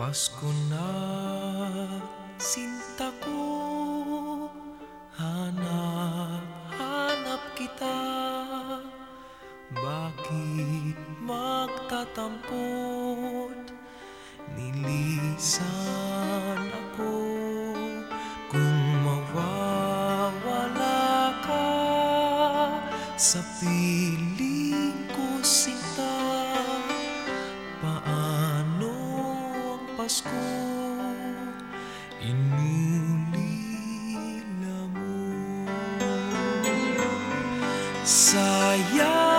Pasko na, sinta ko Hanap, hanap kita. Bakit magtatampot? Nilisan ako. Kung mawawala ka Sa piling ko sinta inulila mo. Sayang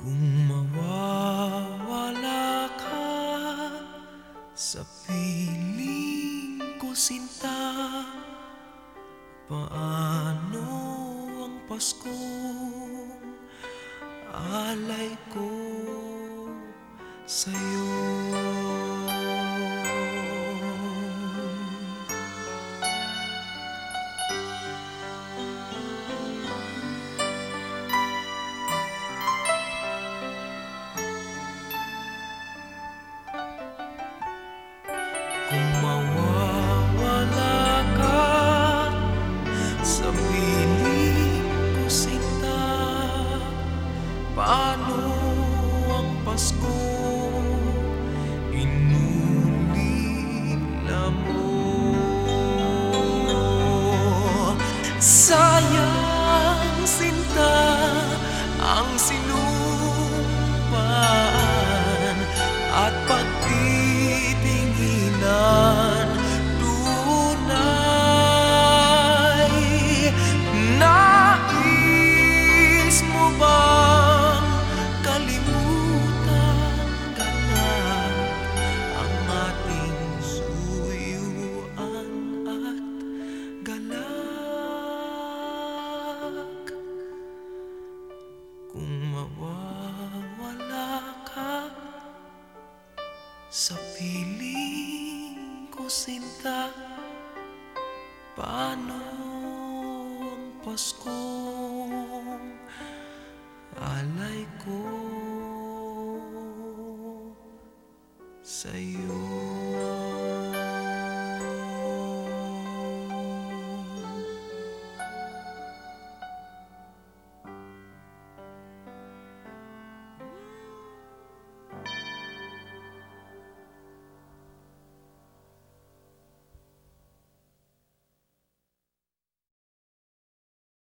Kung mawawala ka sa piling ko sinta Paano ang Pasko? Alay ko sa'yo Sayang sinta ang sinumpaan At pagtitinginan sa piling ko sinta Paano ang Paskong alay ko sa'yo